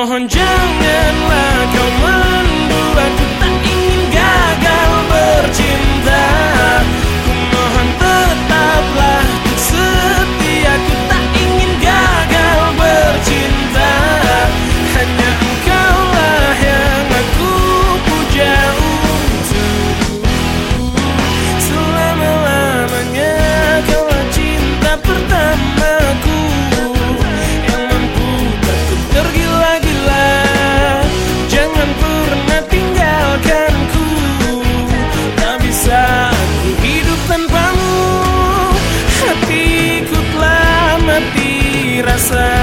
Mohon jangan lagi say.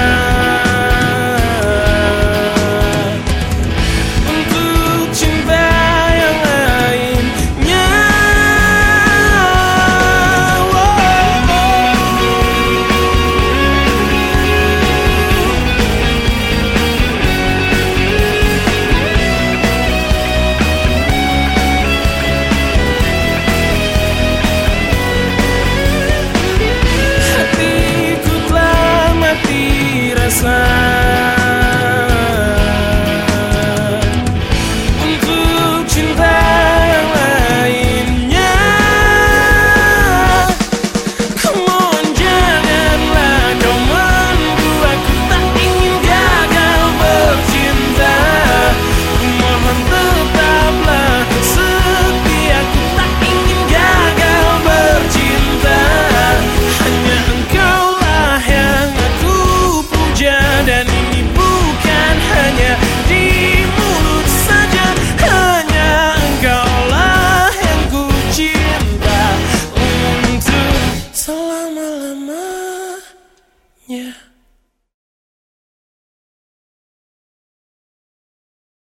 the.